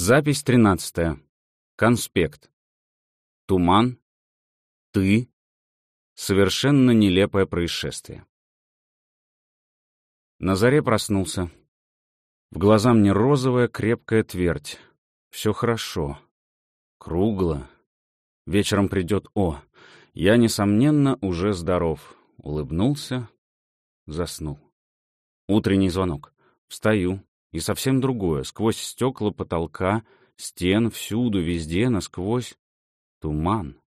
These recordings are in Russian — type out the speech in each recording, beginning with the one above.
Запись тринадцатая. Конспект. Туман. Ты. Совершенно нелепое происшествие. На заре проснулся. В глаза мне розовая крепкая твердь. Все хорошо. Кругло. Вечером придет О. Я, несомненно, уже здоров. Улыбнулся. Заснул. Утренний звонок. Встаю. И совсем другое. Сквозь стекла потолка, стен, всюду, везде, насквозь. Туман.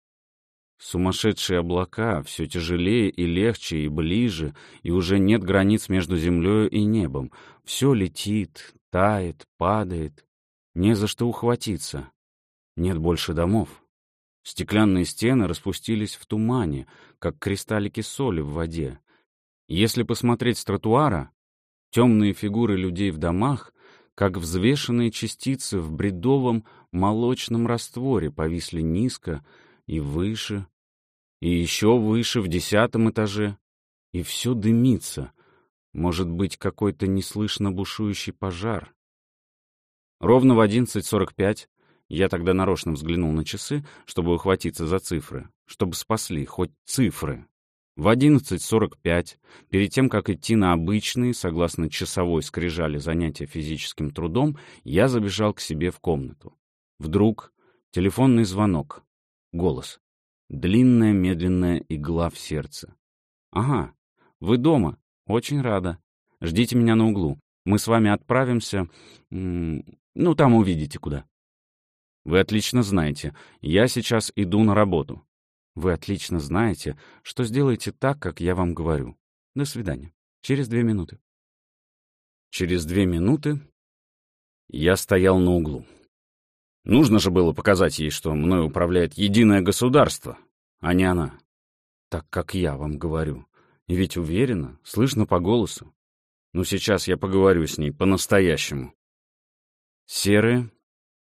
Сумасшедшие облака, все тяжелее и легче, и ближе, и уже нет границ между землей и небом. Все летит, тает, падает. Не за что ухватиться. Нет больше домов. Стеклянные стены распустились в тумане, как кристаллики соли в воде. Если посмотреть с тротуара, темные фигуры людей в домах, как взвешенные частицы в бредовом молочном растворе, повисли низко и выше, и еще выше, в десятом этаже, и все дымится. Может быть, какой-то неслышно бушующий пожар. Ровно в 11.45 я тогда нарочно взглянул на часы, чтобы ухватиться за цифры, чтобы спасли хоть цифры. В 11.45, перед тем, как идти на обычные, согласно часовой скрижали занятия физическим трудом, я забежал к себе в комнату. Вдруг телефонный звонок. Голос. Длинная медленная игла в сердце. «Ага, вы дома. Очень рада. Ждите меня на углу. Мы с вами отправимся... Ну, там увидите куда». «Вы отлично знаете. Я сейчас иду на работу». «Вы отлично знаете, что сделаете так, как я вам говорю. До свидания. Через две минуты». Через две минуты я стоял на углу. Нужно же было показать ей, что мной управляет единое государство, а не она. Так, как я вам говорю. И ведь уверена, слышно по голосу. Но сейчас я поговорю с ней по-настоящему. Серые,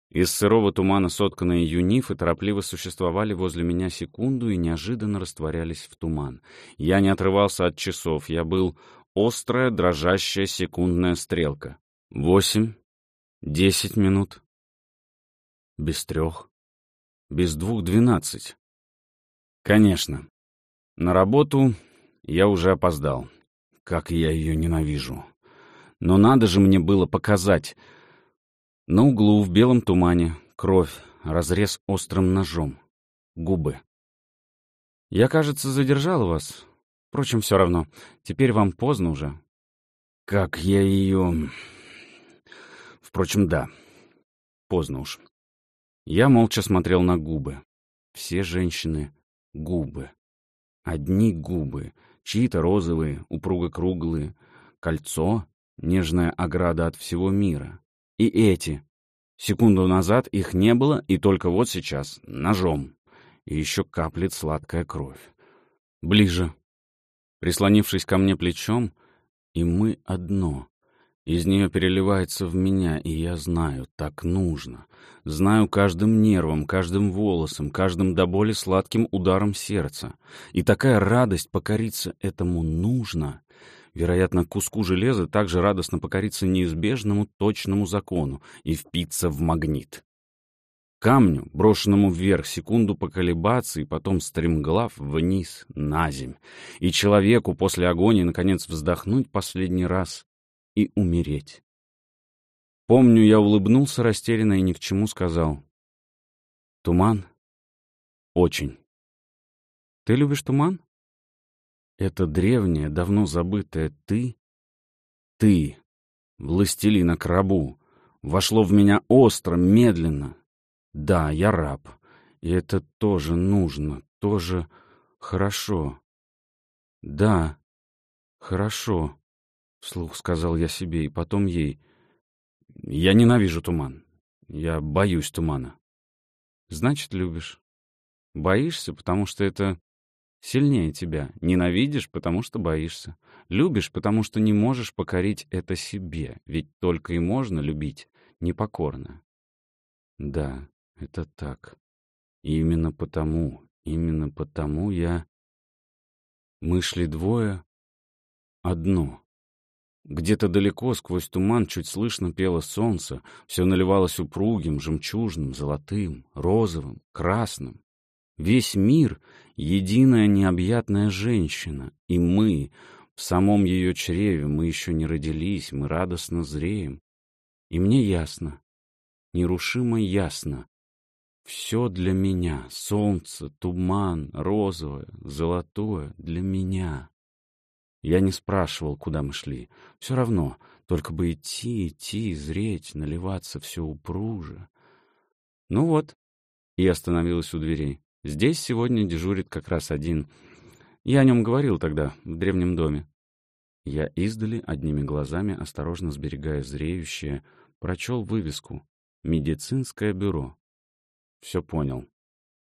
из сырого тумана сотканные юнифы торопливо существовали возле меня секунду и неожиданно растворялись в туман. Я не отрывался от часов, я был острая, дрожащая секундная стрелка. Восемь, десять минут, без трех. Без двух двенадцать. Конечно. На работу я уже опоздал. Как я ее ненавижу. Но надо же мне было показать. На углу в белом тумане кровь, разрез острым ножом. Губы. Я, кажется, задержал вас. Впрочем, все равно. Теперь вам поздно уже. Как я ее... Впрочем, да. Поздно уж. Я молча смотрел на губы. Все женщины — губы. Одни губы, чьи-то розовые, упруго-круглые, кольцо — нежная ограда от всего мира. И эти. Секунду назад их не было, и только вот сейчас — ножом. И еще каплет сладкая кровь. Ближе. Прислонившись ко мне плечом, и мы одно. Из нее переливается в меня, и я знаю, так нужно. Знаю каждым нервом, каждым волосом, каждым до боли сладким ударом сердца. И такая радость покориться этому нужно. Вероятно, куску железа также радостно покориться неизбежному точному закону и впиться в магнит. Камню, брошенному вверх, секунду поколебаться и потом стремглав вниз, на земь. И человеку после агонии, наконец, вздохнуть последний раз и умереть. Помню, я улыбнулся растерянно и ни к чему сказал. Туман? Очень. Ты любишь туман? Это древнее, давно забытое «ты», «ты», властелина к рабу, вошло в меня остро, медленно. Да, я раб, и это тоже нужно, тоже хорошо. Да, хорошо. Вслух сказал я себе и потом ей. Я ненавижу туман. Я боюсь тумана. Значит, любишь. Боишься, потому что это сильнее тебя. Ненавидишь, потому что боишься. Любишь, потому что не можешь покорить это себе. Ведь только и можно любить непокорно. Да, это так. И именно потому, именно потому я... Мы шли двое, одно. Где-то далеко, сквозь туман, чуть слышно пело солнце, все наливалось упругим, жемчужным, золотым, розовым, красным. Весь мир — единая необъятная женщина, и мы, в самом ее чреве, мы еще не родились, мы радостно зреем. И мне ясно, нерушимо ясно, все для меня, солнце, туман, розовое, золотое, для меня. Я не спрашивал, куда мы шли. Все равно, только бы идти, идти, зреть, наливаться все упруже. Ну вот, и остановилась у дверей. Здесь сегодня дежурит как раз один. Я о нем говорил тогда, в древнем доме. Я издали, одними глазами, осторожно сберегая зреющее, прочел вывеску «Медицинское бюро». Все понял.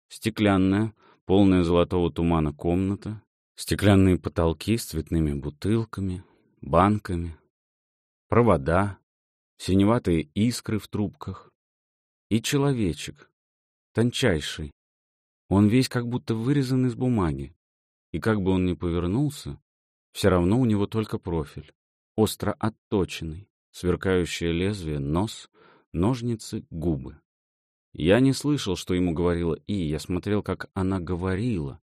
Стеклянная, полная золотого тумана комната, Стеклянные потолки с цветными бутылками, банками, провода, синеватые искры в трубках. И человечек, тончайший. Он весь как будто вырезан из бумаги. И как бы он ни повернулся, все равно у него только профиль, остро отточенный, сверкающее лезвие, нос, ножницы, губы. Я не слышал, что ему говорила И, я смотрел, как она говорила,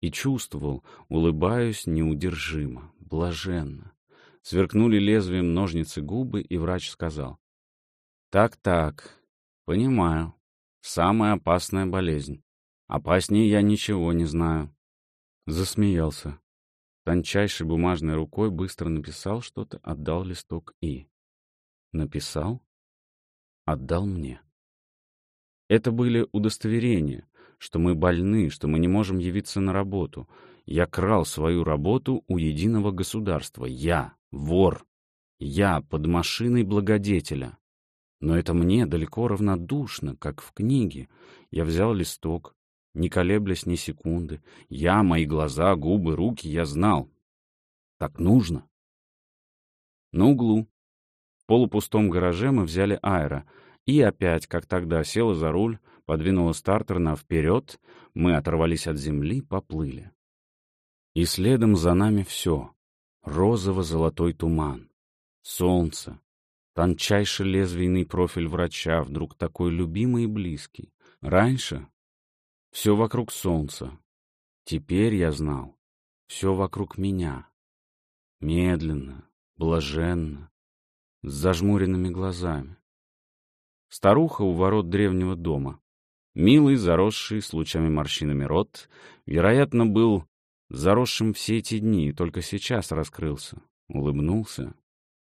и чувствовал, улыбаюсь неудержимо, блаженно. Сверкнули лезвием ножницы губы, и врач сказал. «Так-так, понимаю. Самая опасная болезнь. Опаснее я ничего не знаю». Засмеялся. Тончайшей бумажной рукой быстро написал что-то, отдал листок и... Написал, отдал мне. Это были удостоверения, что мы больны, что мы не можем явиться на работу. Я крал свою работу у единого государства. Я вор. Я под машиной благодетеля. Но это мне далеко равнодушно, как в книге. Я взял листок, не колеблясь ни секунды. Я, мои глаза, губы, руки, я знал. Так нужно. На углу, в полупустом гараже мы взяли аэро. И опять, как тогда, села за руль, подвинула стартер на вперед, мы оторвались от земли, поплыли. И следом за нами все. Розово-золотой туман, солнце, тончайший лезвийный профиль врача, вдруг такой любимый и близкий. Раньше все вокруг солнца. Теперь я знал, все вокруг меня. Медленно, блаженно, с зажмуренными глазами. Старуха у ворот древнего дома. Милый, заросший, с лучами морщинами рот, вероятно, был заросшим все эти дни и только сейчас раскрылся. Улыбнулся.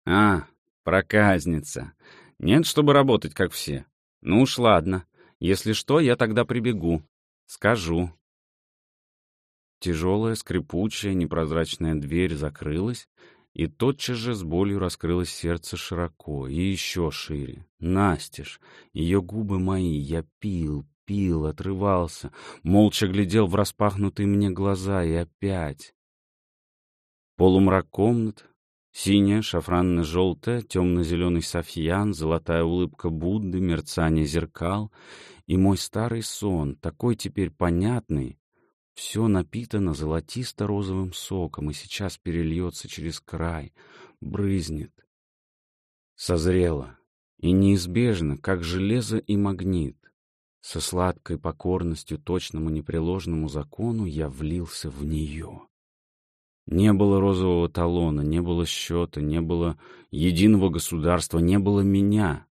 «А, проказница. Нет, чтобы работать, как все. Ну уж ладно. Если что, я тогда прибегу. Скажу». Тяжелая, скрипучая, непрозрачная дверь закрылась, и тотчас же с болью раскрылось сердце широко и еще шире. Настежь, ее губы мои, я пил, пил, отрывался, молча глядел в распахнутые мне глаза и опять. Полумрак комнат, синяя, шафранно-желтая, темно-зеленый софьян, золотая улыбка Будды, мерцание зеркал и мой старый сон, такой теперь понятный, все напитано золотисто-розовым соком и сейчас перельется через край, брызнет. Созрело. И неизбежно, как железо и магнит. Со сладкой покорностью точному непреложному закону я влился в нее. Не было розового талона, не было счета, не было единого государства, не было меня.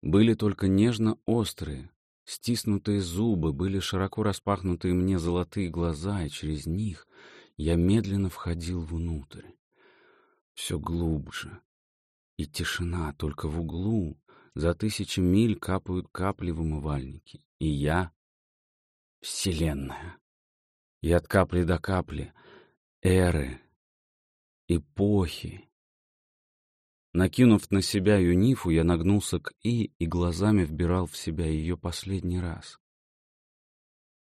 Были только нежно-острые, Стиснутые зубы были широко распахнутые мне золотые глаза, и через них я медленно входил внутрь. Все глубже. И тишина, только в углу, за тысячи миль капают капли в умывальнике. И я — Вселенная. И от капли до капли — эры, эпохи, Накинув на себя юнифу, я нагнулся к И и глазами вбирал в себя ее последний раз.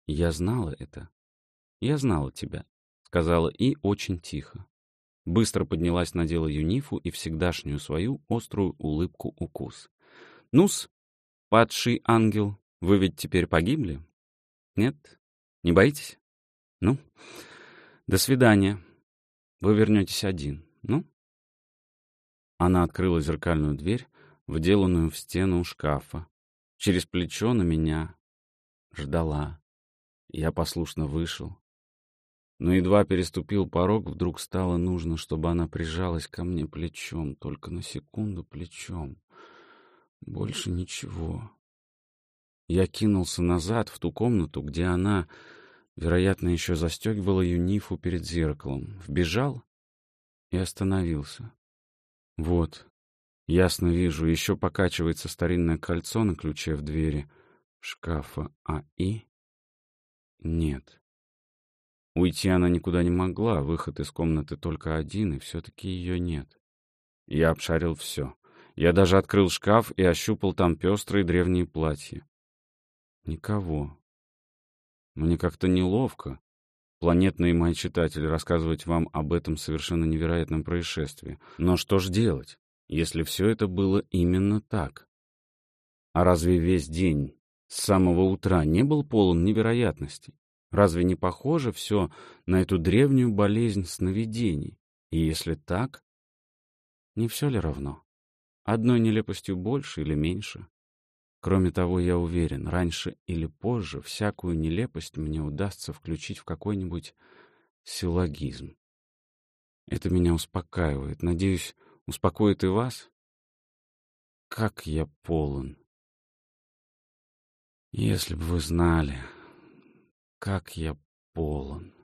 «Я знала это. Я знала тебя», — сказала И очень тихо. Быстро поднялась, надела юнифу и всегдашнюю свою острую улыбку-укус. «Ну-с, падший ангел, вы ведь теперь погибли? Нет? Не боитесь? Ну, до свидания. Вы вернетесь один. Ну?» Она открыла зеркальную дверь, вделанную в стену шкафа. Через плечо на меня. Ждала. Я послушно вышел. Но едва переступил порог, вдруг стало нужно, чтобы она прижалась ко мне плечом, только на секунду плечом. Больше ничего. Я кинулся назад, в ту комнату, где она, вероятно, еще застегивала юнифу перед зеркалом. Вбежал и остановился. Вот, ясно вижу, еще покачивается старинное кольцо на ключе в двери шкафа, а и... Нет. Уйти она никуда не могла, выход из комнаты только один, и все-таки ее нет. Я обшарил все. Я даже открыл шкаф и ощупал там пестрые древние платья. Никого. Мне как-то неловко, планетные мои читатели, рассказывать вам об этом совершенно невероятном происшествии. Но что ж делать, если все это было именно так? А разве весь день с самого утра не был полон невероятностей? Разве не похоже все на эту древнюю болезнь сновидений? И если так, не все ли равно? Одной нелепостью больше или меньше? Кроме того, я уверен, раньше или позже всякую нелепость мне удастся включить в какой-нибудь силлогизм. Это меня успокаивает. Надеюсь, успокоит и вас? Как я полон. Если бы вы знали, как я полон.